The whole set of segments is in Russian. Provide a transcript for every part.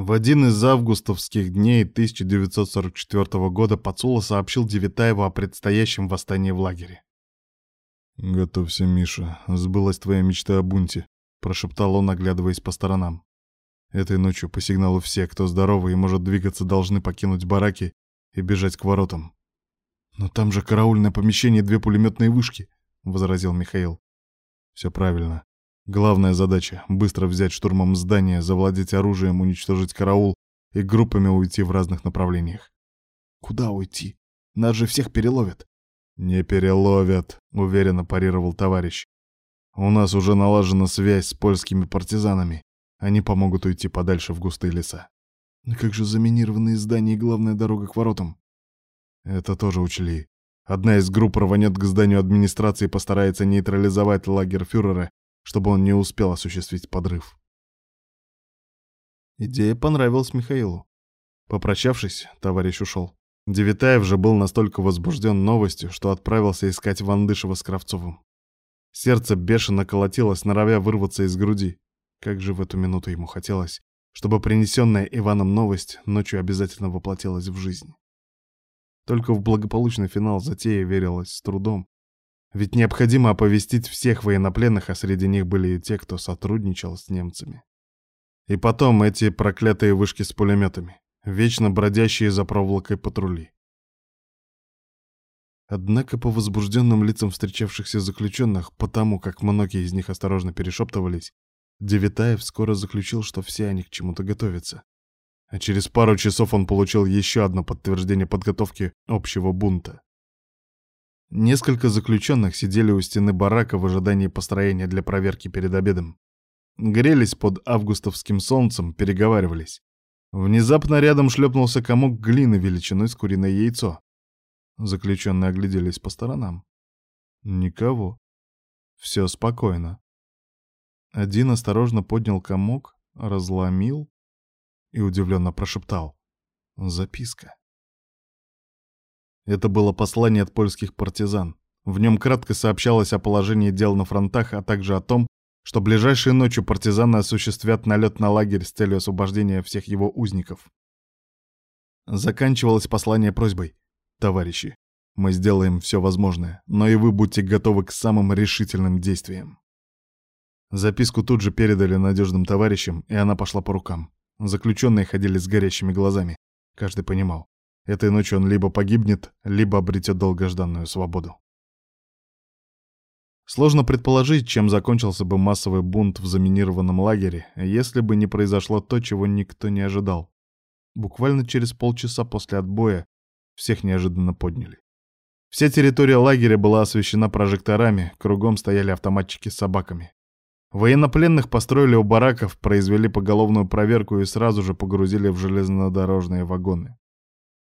В один из августовских дней 1944 года Пацула сообщил Девитаеву о предстоящем восстании в лагере. «Готовься, Миша, сбылась твоя мечта о бунте», — прошептал он, оглядываясь по сторонам. «Этой ночью по сигналу все, кто здоровый и может двигаться, должны покинуть бараки и бежать к воротам». «Но там же караульное помещение и две пулеметные вышки», — возразил Михаил. «Все правильно. Главная задача — быстро взять штурмом здание, завладеть оружием, уничтожить караул и группами уйти в разных направлениях. Куда уйти? Нас же всех переловят. Не переловят, уверенно парировал товарищ. У нас уже налажена связь с польскими партизанами. Они помогут уйти подальше в густые леса. Но как же заминированные здания и главная дорога к воротам? Это тоже учли. Одна из групп рванет к зданию администрации и постарается нейтрализовать лагерь фюрера чтобы он не успел осуществить подрыв. Идея понравилась Михаилу. Попрощавшись, товарищ ушел. Девитаев же был настолько возбужден новостью, что отправился искать Вандышева с Кравцовым. Сердце бешено колотилось, норовя вырваться из груди. Как же в эту минуту ему хотелось, чтобы принесенная Иваном новость ночью обязательно воплотилась в жизнь. Только в благополучный финал затея верилась с трудом, ведь необходимо оповестить всех военнопленных, а среди них были и те, кто сотрудничал с немцами. И потом эти проклятые вышки с пулеметами, вечно бродящие за проволокой патрули. Однако по возбужденным лицам встречавшихся заключенных, потому как многие из них осторожно перешептывались, Девитаев скоро заключил, что все они к чему-то готовятся. А через пару часов он получил еще одно подтверждение подготовки общего бунта. Несколько заключенных сидели у стены барака в ожидании построения для проверки перед обедом. Грелись под августовским солнцем, переговаривались. Внезапно рядом шлепнулся комок глины величиной с куриное яйцо. Заключенные огляделись по сторонам. Никого. Все спокойно. Один осторожно поднял комок, разломил и удивленно прошептал. Записка. Это было послание от польских партизан. В нем кратко сообщалось о положении дел на фронтах, а также о том, что ближайшей ночью партизаны осуществят налет на лагерь с целью освобождения всех его узников. Заканчивалось послание просьбой. «Товарищи, мы сделаем все возможное, но и вы будьте готовы к самым решительным действиям». Записку тут же передали надежным товарищам, и она пошла по рукам. Заключенные ходили с горящими глазами. Каждый понимал. Этой ночью он либо погибнет, либо обретет долгожданную свободу. Сложно предположить, чем закончился бы массовый бунт в заминированном лагере, если бы не произошло то, чего никто не ожидал. Буквально через полчаса после отбоя всех неожиданно подняли. Вся территория лагеря была освещена прожекторами, кругом стояли автоматчики с собаками. Военнопленных построили у бараков, произвели поголовную проверку и сразу же погрузили в железнодорожные вагоны.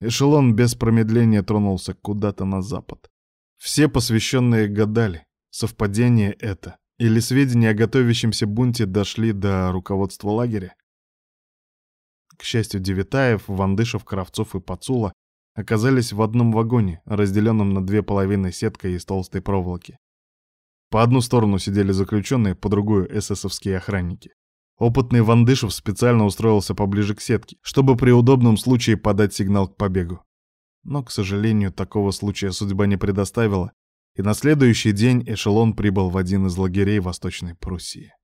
Эшелон без промедления тронулся куда-то на запад. Все посвященные гадали, совпадение это, или сведения о готовящемся бунте дошли до руководства лагеря. К счастью, Девитаев, Вандышев, Кравцов и Пацула оказались в одном вагоне, разделенном на две половины сеткой из толстой проволоки. По одну сторону сидели заключенные, по другую — эсэсовские охранники. Опытный Вандышев специально устроился поближе к сетке, чтобы при удобном случае подать сигнал к побегу. Но, к сожалению, такого случая судьба не предоставила, и на следующий день эшелон прибыл в один из лагерей Восточной Пруссии.